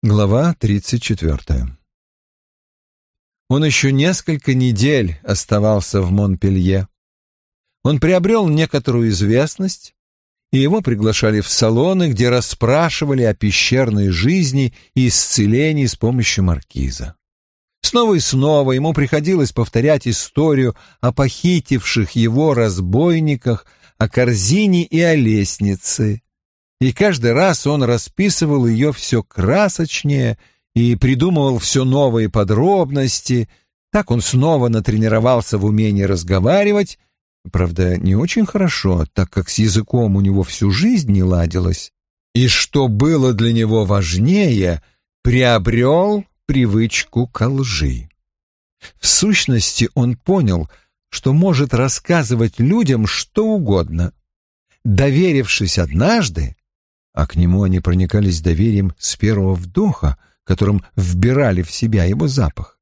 Глава 34. Он еще несколько недель оставался в Монпелье. Он приобрел некоторую известность, и его приглашали в салоны, где расспрашивали о пещерной жизни и исцелении с помощью маркиза. Снова и снова ему приходилось повторять историю о похитивших его разбойниках, о корзине и о лестнице, и каждый раз он расписывал ее все красочнее и придумывал все новые подробности. Так он снова натренировался в умении разговаривать, правда, не очень хорошо, так как с языком у него всю жизнь не ладилось. И что было для него важнее, приобрел привычку ко лжи. В сущности, он понял, что может рассказывать людям что угодно. Доверившись однажды, а к нему они проникались доверием с первого вдоха, которым вбирали в себя его запах.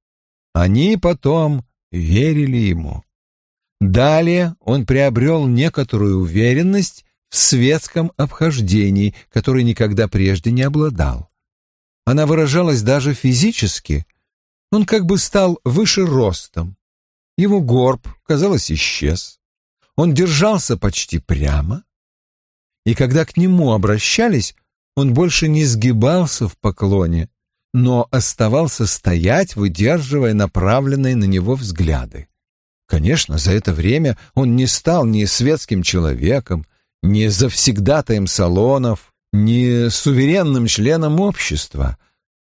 Они потом верили ему. Далее он приобрел некоторую уверенность в светском обхождении, которой никогда прежде не обладал. Она выражалась даже физически. Он как бы стал выше ростом. Его горб, казалось, исчез. Он держался почти прямо, и когда к нему обращались, он больше не сгибался в поклоне, но оставался стоять, выдерживая направленные на него взгляды. Конечно, за это время он не стал ни светским человеком, ни завсегдатаем салонов, ни суверенным членом общества,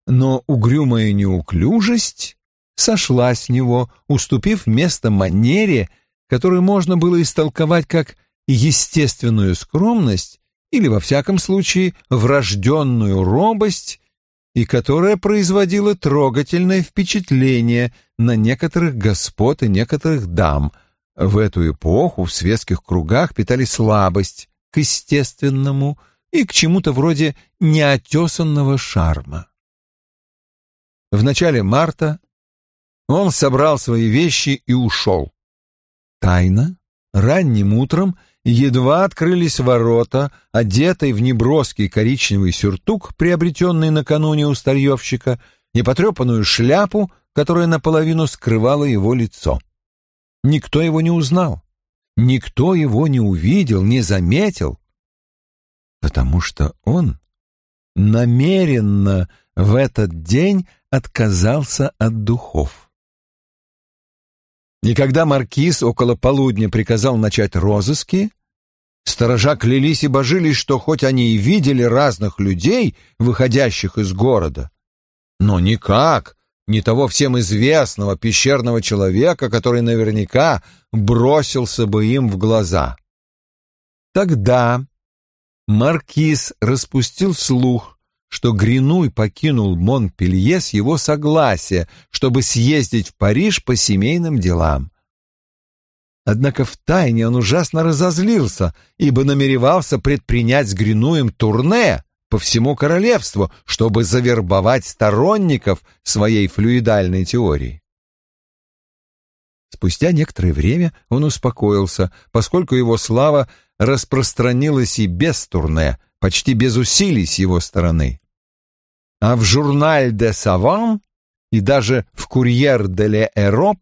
но угрюмая неуклюжесть сошла с него, уступив место манере, которую можно было истолковать как естественную скромность или, во всяком случае, врожденную робость, и которая производила трогательное впечатление на некоторых господ и некоторых дам. В эту эпоху в светских кругах питали слабость к естественному и к чему-то вроде неотесанного шарма. В начале марта он собрал свои вещи и ушел. Тайно, ранним утром, едва открылись ворота, одетый в неброский коричневый сюртук, приобретенный накануне у старьевщика, и потрепанную шляпу, которая наполовину скрывала его лицо. Никто его не узнал, никто его не увидел, не заметил, потому что он намеренно в этот день отказался от духов. И когда маркиз около полудня приказал начать розыски, сторожа клялись и божились, что хоть они и видели разных людей, выходящих из города, но никак не того всем известного пещерного человека, который наверняка бросился бы им в глаза. Тогда маркиз распустил слух, что Гринуй покинул Монпелье с его согласия, чтобы съездить в Париж по семейным делам. Однако втайне он ужасно разозлился, ибо намеревался предпринять с Гринуем турне по всему королевству, чтобы завербовать сторонников своей флюидальной теории. Спустя некоторое время он успокоился, поскольку его слава распространилась и без турне, почти без усилий с его стороны а в журналь де Саван и даже в Курьер де ле Эроп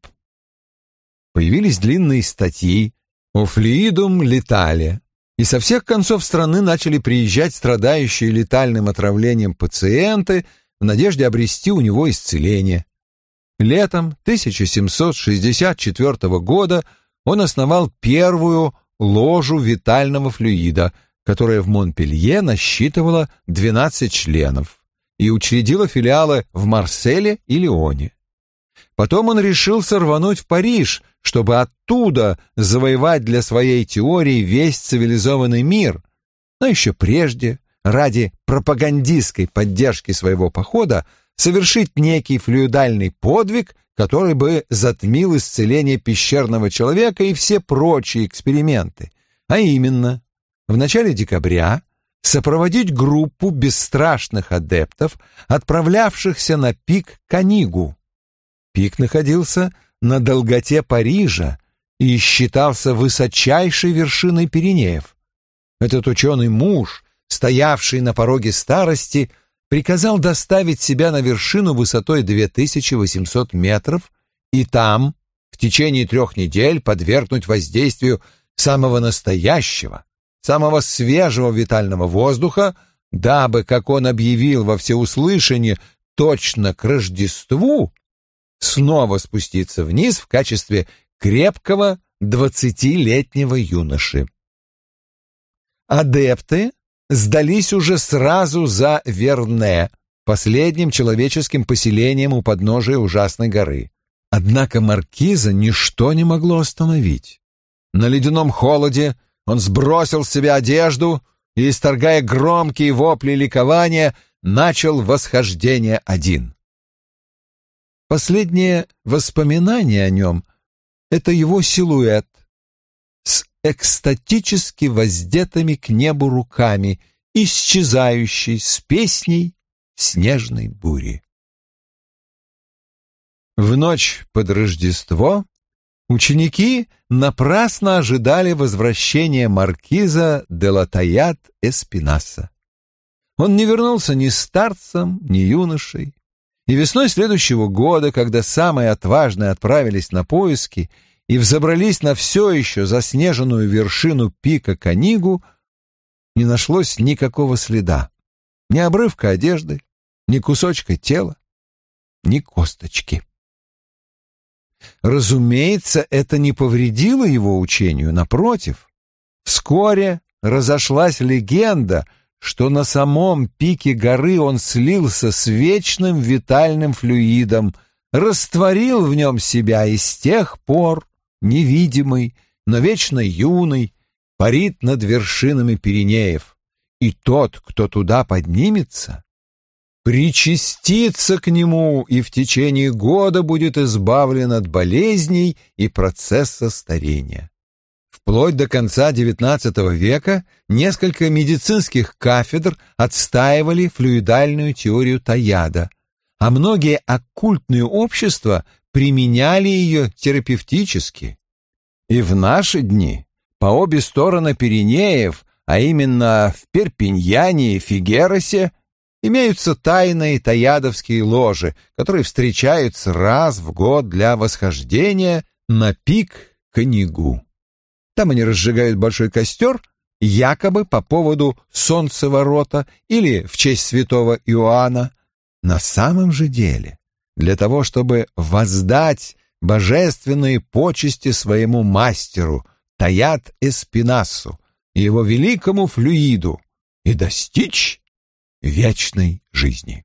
появились длинные статьи о флюидум летале, и со всех концов страны начали приезжать страдающие летальным отравлением пациенты в надежде обрести у него исцеление. Летом 1764 года он основал первую ложу витального флюида, которая в Монпелье насчитывала 12 членов и учредила филиалы в Марселе и Лионе. Потом он решил сорвануть в Париж, чтобы оттуда завоевать для своей теории весь цивилизованный мир, но еще прежде, ради пропагандистской поддержки своего похода, совершить некий флюидальный подвиг, который бы затмил исцеление пещерного человека и все прочие эксперименты. А именно, в начале декабря сопроводить группу бесстрашных адептов, отправлявшихся на пик Канигу. Пик находился на долготе Парижа и считался высочайшей вершиной Пиренеев. Этот ученый муж, стоявший на пороге старости, приказал доставить себя на вершину высотой 2800 метров и там в течение трех недель подвергнуть воздействию самого настоящего, самого свежего витального воздуха, дабы, как он объявил во всеуслышание, точно к Рождеству снова спуститься вниз в качестве крепкого двадцатилетнего юноши. Адепты сдались уже сразу за Верне, последним человеческим поселением у подножия ужасной горы. Однако маркиза ничто не могло остановить. На ледяном холоде он сбросил с себя одежду и, исторгая громкие вопли ликования, начал восхождение один. Последнее воспоминание о нем — это его силуэт с экстатически воздетыми к небу руками, исчезающий с песней снежной бури. В ночь под Рождество ученики напрасно ожидали возвращения маркиза де Латаят Эспинаса. Он не вернулся ни старцем, ни юношей, и весной следующего года, когда самые отважные отправились на поиски и взобрались на все еще заснеженную вершину пика Канигу, не нашлось никакого следа, ни обрывка одежды, ни кусочка тела, ни косточки. Разумеется, это не повредило его учению, напротив. Вскоре разошлась легенда — что на самом пике горы он слился с вечным витальным флюидом, растворил в нем себя и с тех пор, невидимый, но вечно юный, парит над вершинами Пиренеев. И тот, кто туда поднимется, причастится к нему и в течение года будет избавлен от болезней и процесса старения. Вплоть до конца XIX века несколько медицинских кафедр отстаивали флюидальную теорию Таяда, а многие оккультные общества применяли ее терапевтически. И в наши дни по обе стороны Пиренеев, а именно в Перпиньяне и Фигеросе, имеются тайные таядовские ложи, которые встречаются раз в год для восхождения на пик Канигу. Там они разжигают большой костер, якобы по поводу солнцеворота или в честь святого Иоанна. На самом же деле, для того, чтобы воздать божественные почести своему мастеру Таят Эспинасу и его великому флюиду и достичь вечной жизни.